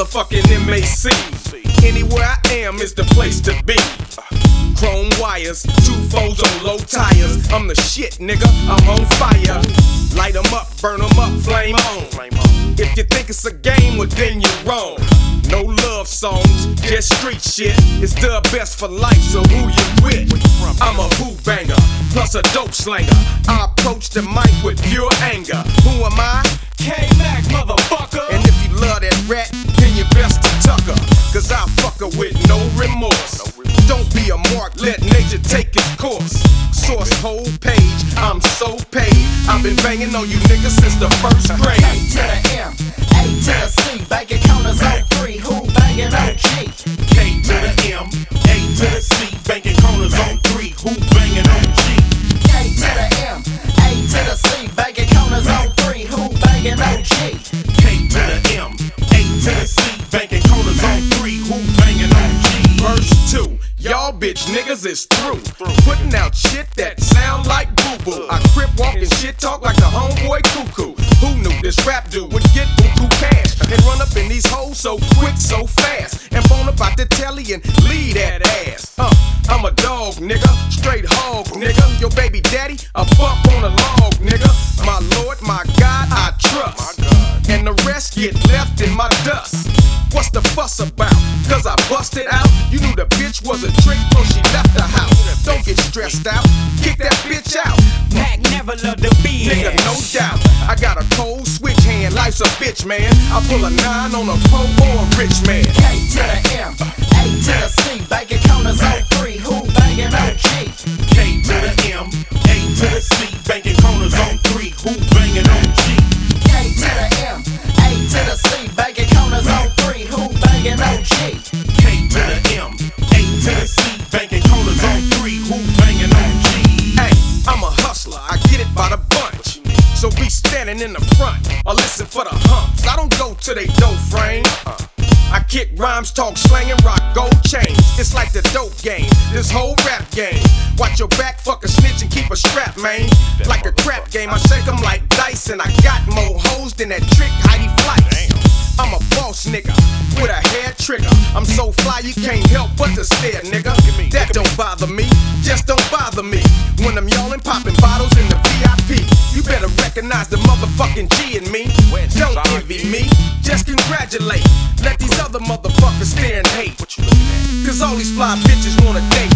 motherfucking MAC. Anywhere I am is the place to be. Chrome wires, two folds on low tires. I'm the shit, nigga. I'm on fire. Light 'em up, burn 'em up, flame on. If you think it's a game, well then you're wrong. No love songs, just street shit. It's the best for life, so who you with? I'm a Hoo banger, plus a dope slanger. I approach the mic with pure anger. Who am I? K-Mac, motherfucker. And if you love that rat, Cause I fuck her with no remorse. Don't be a mark, let nature take its course. Source whole page, I'm so paid. I've been banging on you niggas since the first grade. to the M, A to the C, bank counters bitch niggas is through. Putting out shit that sound like boo boo. I crip walk and shit talk like the homeboy cuckoo. Who knew this rap dude would get buku cash and run up in these hoes so quick, so fast? And phone up out the telly and lead that ass. Uh, I'm a dog, nigga. Straight hog, nigga. Your baby daddy, a bump on a log, nigga. My lord, my God, I trust. And the rest get left in my dust. What's the fuss about? Cause I busted out. You knew the bitch was a trick before she left the house. Don't get stressed out. Kick that bitch out. Mac never loved to be Nigga, no doubt. I got a cold switch hand. Life's a bitch, man. I pull a nine on a po or a rich man. Standing in the front or listen for the humps. I don't go to they dope frame. Uh, I kick rhymes, talk slang, and rock gold chains. It's like the dope game, this whole rap game. Watch your back, fuck a snitch, and keep a strap, man. Like a crap game, I shake 'em like dice, and I got more hoes than that trick Heidi Fleiss. I'm a boss nigga with a hair trigger. I'm so fly you can't help but to stare, nigga. That don't bother me, just don't bother me. When I'm yelling, popping bottles in the recognize the motherfucking G in me. Don't envy me, just congratulate. Let these other motherfuckers stare and hate. Cause all these fly bitches wanna date,